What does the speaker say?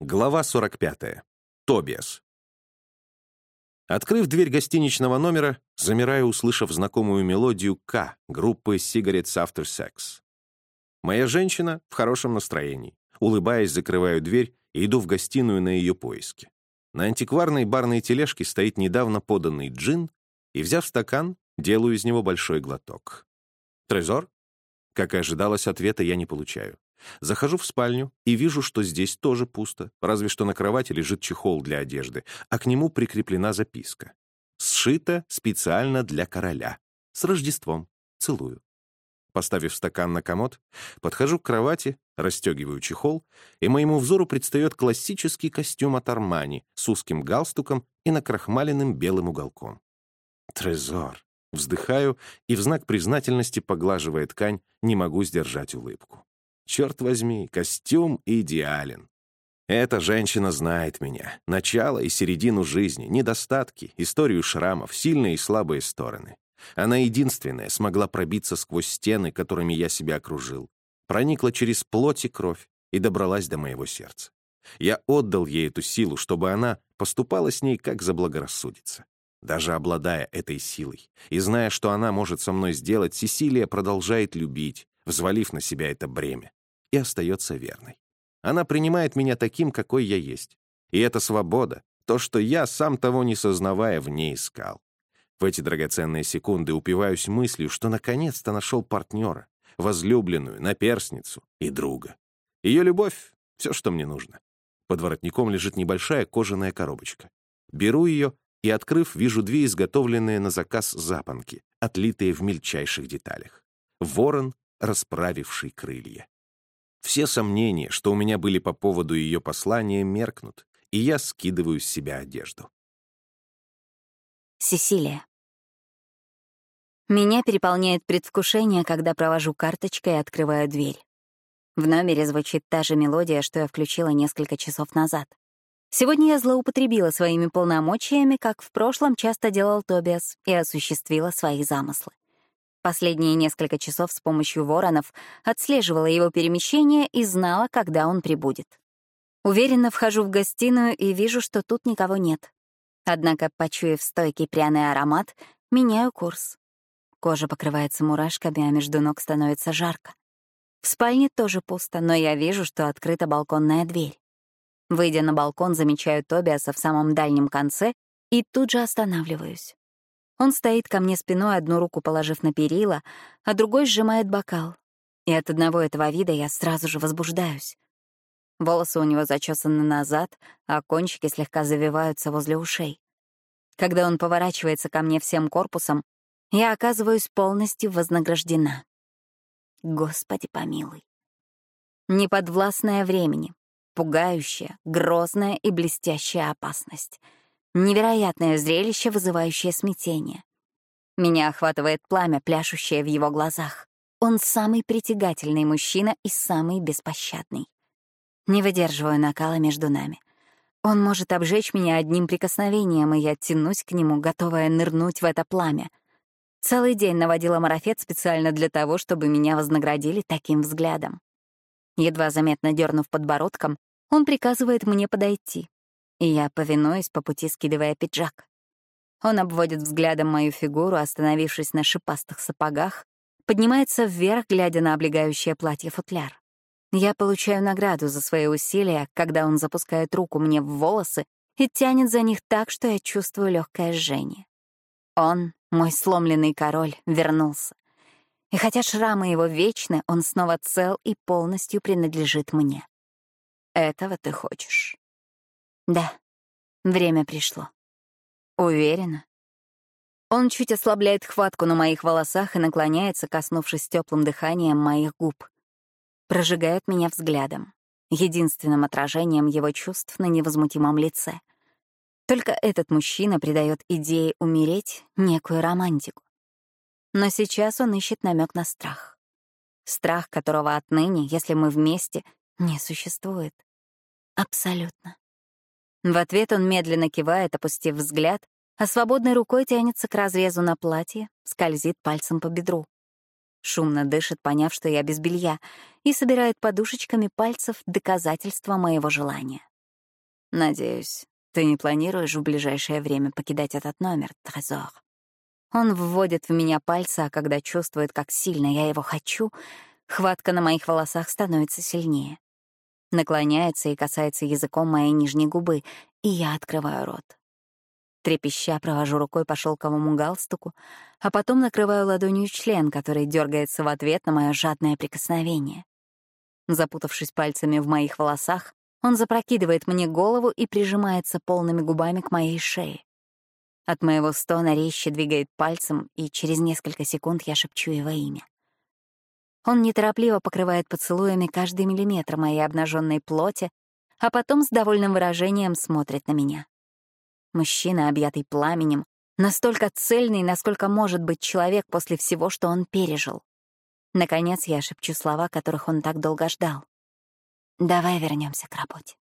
Глава 45. Тобиас. Открыв дверь гостиничного номера, замираю, услышав знакомую мелодию «К» группы Cigarettes After Sex. Моя женщина в хорошем настроении. Улыбаясь, закрываю дверь и иду в гостиную на ее поиски. На антикварной барной тележке стоит недавно поданный джин, и, взяв стакан, делаю из него большой глоток. «Трезор?» Как и ожидалось, ответа я не получаю. Захожу в спальню и вижу, что здесь тоже пусто, разве что на кровати лежит чехол для одежды, а к нему прикреплена записка. Сшито специально для короля. С Рождеством. Целую. Поставив стакан на комод, подхожу к кровати, расстегиваю чехол, и моему взору предстает классический костюм от Армани с узким галстуком и накрахмаленным белым уголком. Трезор. Вздыхаю и в знак признательности, поглаживая ткань, не могу сдержать улыбку. Черт возьми, костюм идеален. Эта женщина знает меня, начало и середину жизни, недостатки, историю шрамов, сильные и слабые стороны. Она единственная смогла пробиться сквозь стены, которыми я себя окружил, проникла через плоть и кровь и добралась до моего сердца. Я отдал ей эту силу, чтобы она поступала с ней как заблагорассудится. Даже обладая этой силой и зная, что она может со мной сделать, Сесилия продолжает любить, взвалив на себя это бремя и остается верной. Она принимает меня таким, какой я есть. И это свобода, то, что я, сам того не сознавая, в ней искал. В эти драгоценные секунды упиваюсь мыслью, что наконец-то нашел партнера, возлюбленную, наперсницу и друга. Ее любовь — все, что мне нужно. Под воротником лежит небольшая кожаная коробочка. Беру ее и, открыв, вижу две изготовленные на заказ запонки, отлитые в мельчайших деталях. Ворон, расправивший крылья. Все сомнения, что у меня были по поводу ее послания, меркнут, и я скидываю с себя одежду. Сесилия. Меня переполняет предвкушение, когда провожу карточкой и открываю дверь. В номере звучит та же мелодия, что я включила несколько часов назад. Сегодня я злоупотребила своими полномочиями, как в прошлом часто делал Тобиас, и осуществила свои замыслы. Последние несколько часов с помощью воронов отслеживала его перемещение и знала, когда он прибудет. Уверенно вхожу в гостиную и вижу, что тут никого нет. Однако, почуяв стойкий пряный аромат, меняю курс. Кожа покрывается мурашками, а между ног становится жарко. В спальне тоже пусто, но я вижу, что открыта балконная дверь. Выйдя на балкон, замечаю Тобиаса в самом дальнем конце и тут же останавливаюсь. Он стоит ко мне спиной, одну руку положив на перила, а другой сжимает бокал. И от одного этого вида я сразу же возбуждаюсь. Волосы у него зачесаны назад, а кончики слегка завиваются возле ушей. Когда он поворачивается ко мне всем корпусом, я оказываюсь полностью вознаграждена. Господи помилуй. Неподвластное времени, пугающая, грозная и блестящая опасность — Невероятное зрелище, вызывающее смятение. Меня охватывает пламя, пляшущее в его глазах. Он самый притягательный мужчина и самый беспощадный. Не выдерживаю накала между нами. Он может обжечь меня одним прикосновением, и я тянусь к нему, готовая нырнуть в это пламя. Целый день наводила марафет специально для того, чтобы меня вознаградили таким взглядом. Едва заметно дернув подбородком, он приказывает мне подойти и я повинуюсь по пути, скидывая пиджак. Он обводит взглядом мою фигуру, остановившись на шипастых сапогах, поднимается вверх, глядя на облегающее платье-футляр. Я получаю награду за свои усилия, когда он запускает руку мне в волосы и тянет за них так, что я чувствую легкое жжение. Он, мой сломленный король, вернулся. И хотя шрамы его вечны, он снова цел и полностью принадлежит мне. Этого ты хочешь. Да, время пришло. Уверена. Он чуть ослабляет хватку на моих волосах и наклоняется, коснувшись теплым дыханием моих губ. Прожигает меня взглядом, единственным отражением его чувств на невозмутимом лице. Только этот мужчина придает идее умереть некую романтику. Но сейчас он ищет намек на страх. Страх, которого отныне, если мы вместе, не существует. Абсолютно. В ответ он медленно кивает, опустив взгляд, а свободной рукой тянется к разрезу на платье, скользит пальцем по бедру. Шумно дышит, поняв, что я без белья, и собирает подушечками пальцев доказательства моего желания. Надеюсь, ты не планируешь в ближайшее время покидать этот номер, Трезор? Он вводит в меня пальцы, а когда чувствует, как сильно я его хочу, хватка на моих волосах становится сильнее. Наклоняется и касается языком моей нижней губы, и я открываю рот. Трепеща провожу рукой по шелковому галстуку, а потом накрываю ладонью член, который дергается в ответ на мое жадное прикосновение. Запутавшись пальцами в моих волосах, он запрокидывает мне голову и прижимается полными губами к моей шее. От моего стона резче двигает пальцем, и через несколько секунд я шепчу его имя. Он неторопливо покрывает поцелуями каждый миллиметр моей обнаженной плоти, а потом с довольным выражением смотрит на меня. Мужчина, объятый пламенем, настолько цельный, насколько может быть человек после всего, что он пережил. Наконец я шепчу слова, которых он так долго ждал. «Давай вернемся к работе».